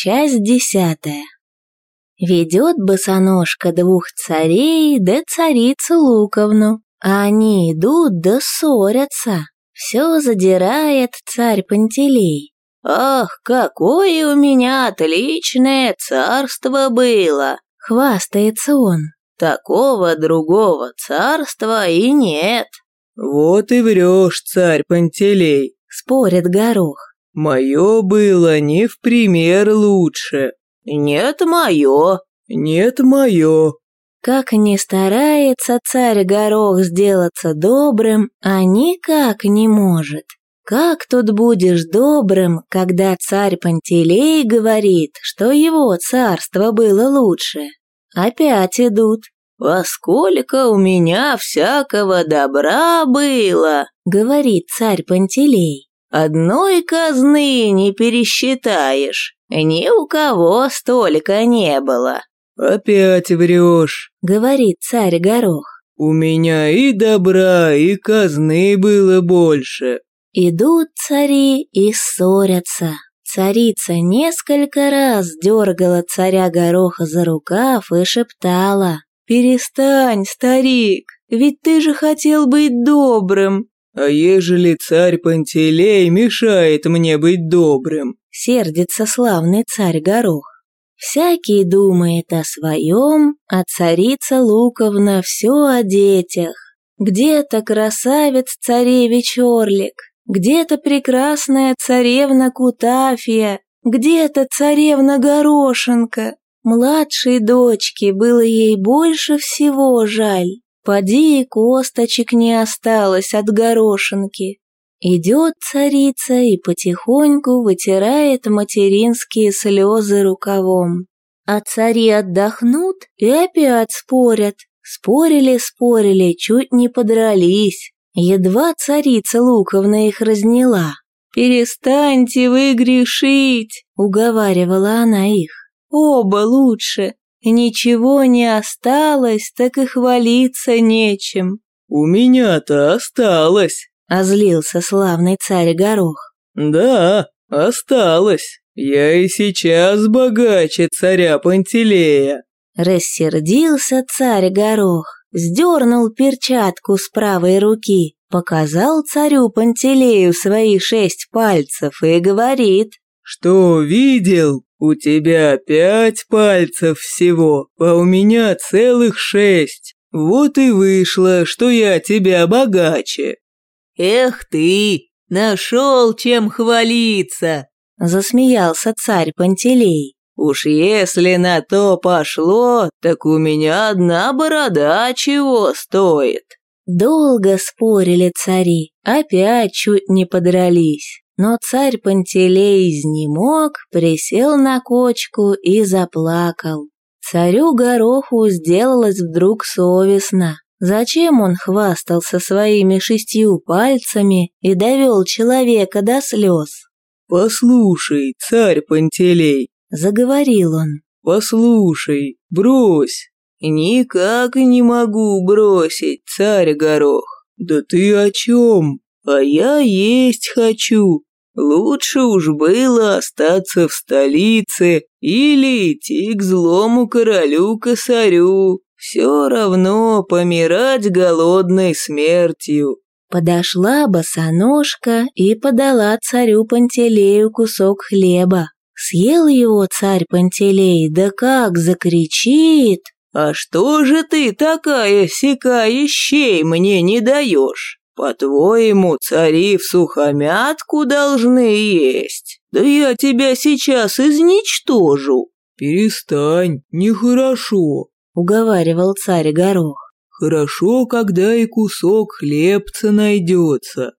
Часть десятая. Ведет босоножка двух царей да царицу Луковну, а они идут да ссорятся. Все задирает царь Пантелей. «Ах, какое у меня отличное царство было!» — хвастается он. «Такого другого царства и нет!» «Вот и врешь, царь Пантелей!» — спорит Горох. Мое было не в пример лучше. Нет, мое. Нет, мое. Как не старается царь Горох сделаться добрым, а никак не может. Как тут будешь добрым, когда царь Пантелей говорит, что его царство было лучше? Опять идут. «Во сколько у меня всякого добра было!» — говорит царь Пантелей. Одной казны не пересчитаешь, ни у кого столько не было». «Опять врешь», — говорит царь Горох. «У меня и добра, и казны было больше». Идут цари и ссорятся. Царица несколько раз дергала царя Гороха за рукав и шептала. «Перестань, старик, ведь ты же хотел быть добрым, а ежели царь Пантелей мешает мне быть добрым?» Сердится славный царь Горох. Всякий думает о своем, а царица Луковна все о детях. Где-то красавец царевич Орлик, где-то прекрасная царевна Кутафия, где-то царевна Горошенко. Младшей дочке было ей больше всего жаль. Поди и косточек не осталось от горошинки. Идет царица и потихоньку вытирает материнские слезы рукавом. А цари отдохнут и опять спорят. Спорили-спорили, чуть не подрались. Едва царица Луковна их разняла. «Перестаньте вы грешить!» — уговаривала она их. «Оба лучше, Ничего не осталось, так и хвалиться нечем. У меня-то осталось, озлился славный царь Горох. Да, осталось. Я и сейчас богаче царя Пантелея. Рассердился царь Горох, сдернул перчатку с правой руки, показал царю Пантелею свои шесть пальцев и говорит. «Что видел? «У тебя пять пальцев всего, а у меня целых шесть. Вот и вышло, что я тебя богаче». «Эх ты, нашел чем хвалиться!» — засмеялся царь Пантелей. «Уж если на то пошло, так у меня одна борода чего стоит». Долго спорили цари, опять чуть не подрались. Но царь Пантелей изнемог, присел на кочку и заплакал. Царю Гороху сделалось вдруг совестно. Зачем он хвастался своими шестью пальцами и довел человека до слез? «Послушай, царь Пантелей», — заговорил он. «Послушай, брось». «Никак не могу бросить, царь Горох». «Да ты о чем?» «А я есть хочу. Лучше уж было остаться в столице или идти к злому королю-косарю. Все равно помирать голодной смертью. Подошла босоножка и подала царю Пантелею кусок хлеба. Съел его царь Пантелей, да как закричит. «А что же ты такая сякая щей мне не даешь?» «По-твоему, цари в сухомятку должны есть? Да я тебя сейчас изничтожу!» «Перестань, нехорошо», — уговаривал царь Горох. «Хорошо, когда и кусок хлебца найдется.